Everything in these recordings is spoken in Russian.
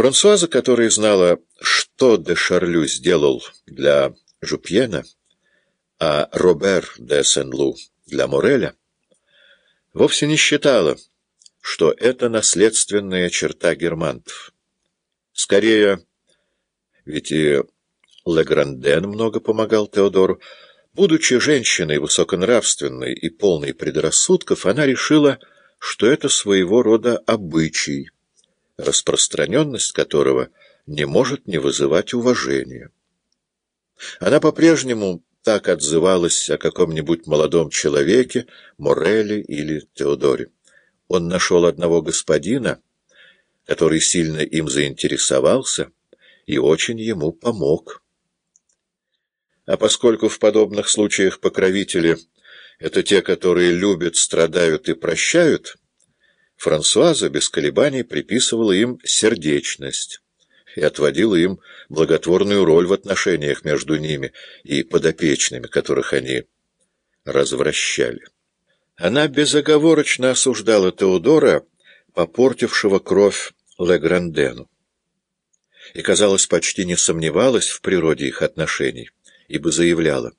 Франсуаза, которая знала, что де Шарлю сделал для Жупьена, а Робер де Сен-Лу для Мореля, вовсе не считала, что это наследственная черта германтов. Скорее, ведь и Легранден много помогал Теодору, будучи женщиной высоконравственной и полной предрассудков, она решила, что это своего рода обычай, распространенность которого не может не вызывать уважения. Она по-прежнему так отзывалась о каком-нибудь молодом человеке, Мореле или Теодоре. Он нашел одного господина, который сильно им заинтересовался и очень ему помог. А поскольку в подобных случаях покровители — это те, которые любят, страдают и прощают, Франсуаза без колебаний приписывала им сердечность и отводила им благотворную роль в отношениях между ними и подопечными, которых они развращали. Она безоговорочно осуждала Теодора, попортившего кровь Леграндену, и, казалось, почти не сомневалась в природе их отношений, ибо заявляла,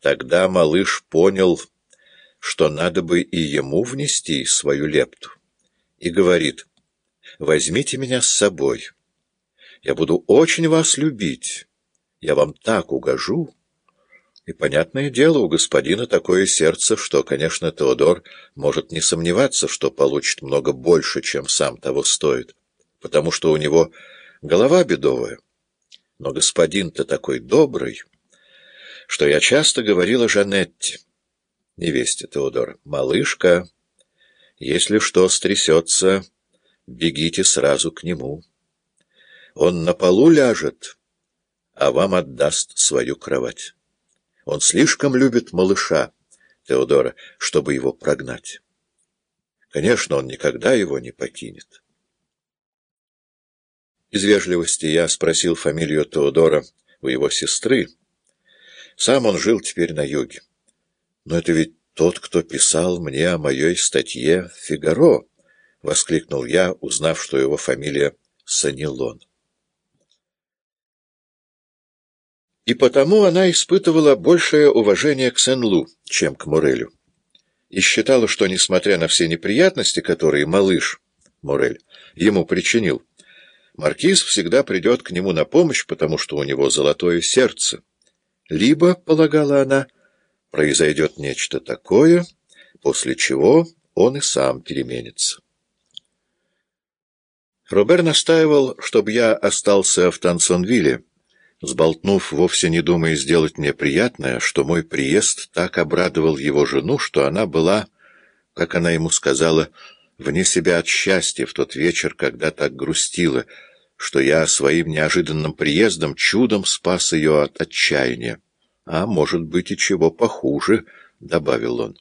«Тогда малыш понял, что надо бы и ему внести свою лепту, и говорит, «Возьмите меня с собой». Я буду очень вас любить. Я вам так угожу. И, понятное дело, у господина такое сердце, что, конечно, Теодор может не сомневаться, что получит много больше, чем сам того стоит, потому что у него голова бедовая. Но господин-то такой добрый, что я часто говорила Жанетте, невесте Теодора, «Малышка, если что стрясется, бегите сразу к нему». Он на полу ляжет, а вам отдаст свою кровать. Он слишком любит малыша, Теодора, чтобы его прогнать. Конечно, он никогда его не покинет. Из вежливости я спросил фамилию Теодора у его сестры. Сам он жил теперь на юге. Но это ведь тот, кто писал мне о моей статье «Фигаро», — воскликнул я, узнав, что его фамилия Санилон. И потому она испытывала большее уважение к Сен-Лу, чем к Морелю. И считала, что, несмотря на все неприятности, которые малыш, Морель, ему причинил, маркиз всегда придет к нему на помощь, потому что у него золотое сердце. Либо, полагала она, произойдет нечто такое, после чего он и сам переменится. Робер настаивал, чтобы я остался в Тансонвилле, сболтнув, вовсе не думая сделать мне приятное, что мой приезд так обрадовал его жену, что она была, как она ему сказала, вне себя от счастья в тот вечер, когда так грустила, что я своим неожиданным приездом чудом спас ее от отчаяния. А может быть и чего похуже, — добавил он.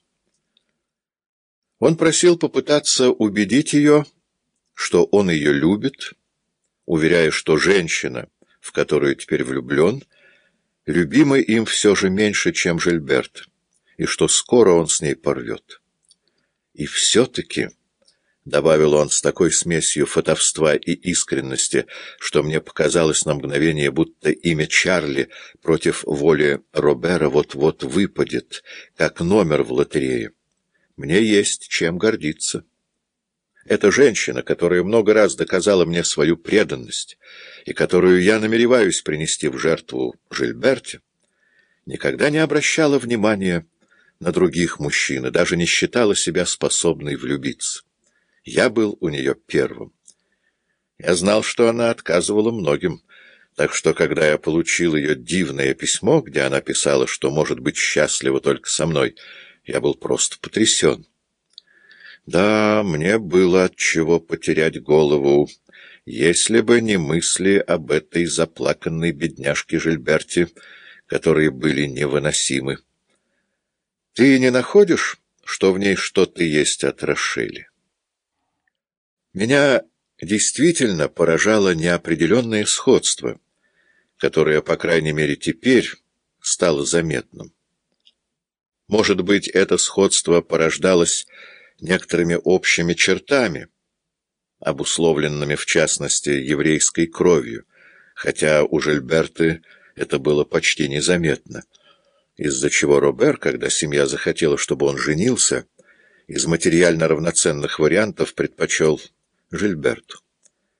Он просил попытаться убедить ее, что он ее любит, уверяя, что женщина — в которую теперь влюблен, любимый им все же меньше, чем Жильберт, и что скоро он с ней порвет. И все-таки, — добавил он с такой смесью фотовства и искренности, что мне показалось на мгновение, будто имя Чарли против воли Робера вот-вот выпадет, как номер в лотерее. Мне есть чем гордиться. Эта женщина, которая много раз доказала мне свою преданность и которую я намереваюсь принести в жертву Жильберте, никогда не обращала внимания на других мужчин и даже не считала себя способной влюбиться. Я был у нее первым. Я знал, что она отказывала многим, так что, когда я получил ее дивное письмо, где она писала, что может быть счастлива только со мной, я был просто потрясен. Да, мне было от чего потерять голову, если бы не мысли об этой заплаканной бедняжке Жильберте, которые были невыносимы. Ты не находишь, что в ней что-то есть от Рошели? Меня действительно поражало неопределенное сходство, которое, по крайней мере, теперь стало заметным. Может быть, это сходство порождалось некоторыми общими чертами, обусловленными в частности еврейской кровью, хотя у Жильберты это было почти незаметно, из-за чего Робер, когда семья захотела, чтобы он женился, из материально равноценных вариантов предпочел Жильберту.